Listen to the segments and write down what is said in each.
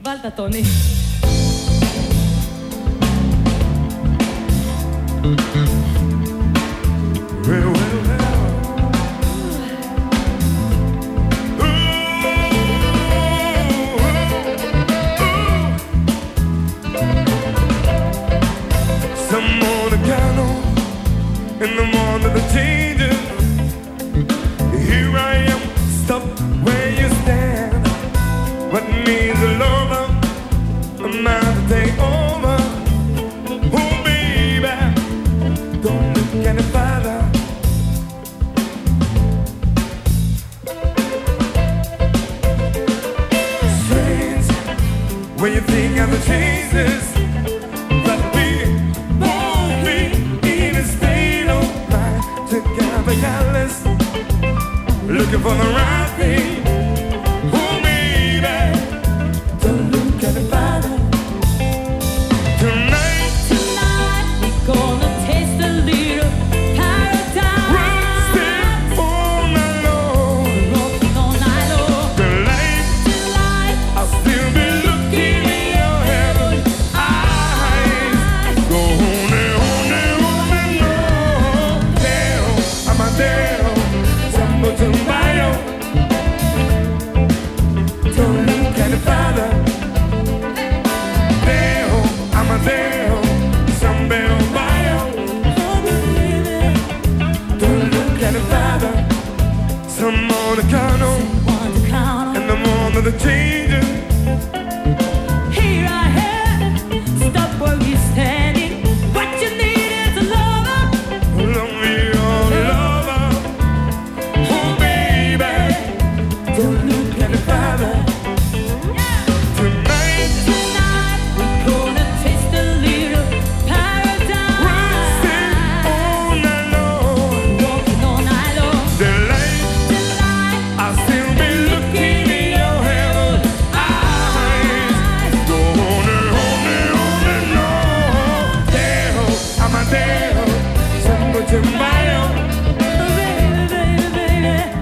Valda Tony. when you think of the changes that we won't be in a state of mind together, careless, looking for the right thing. Someone to count on. And the more the team.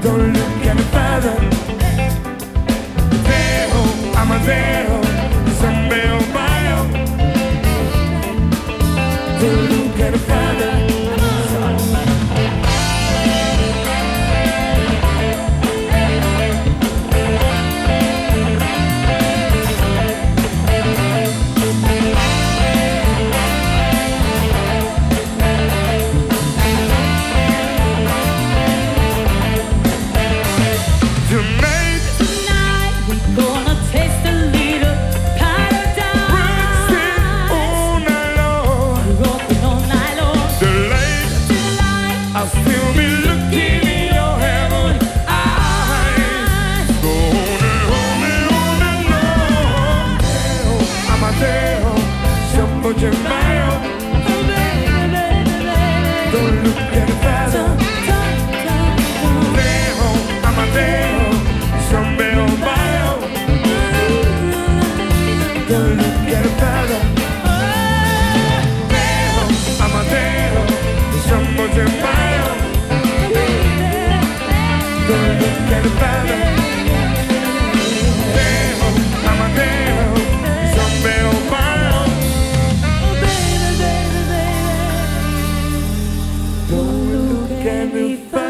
Don't look any further. Zero, I'm a zero. Zombie, oh, my. soldier. can be found.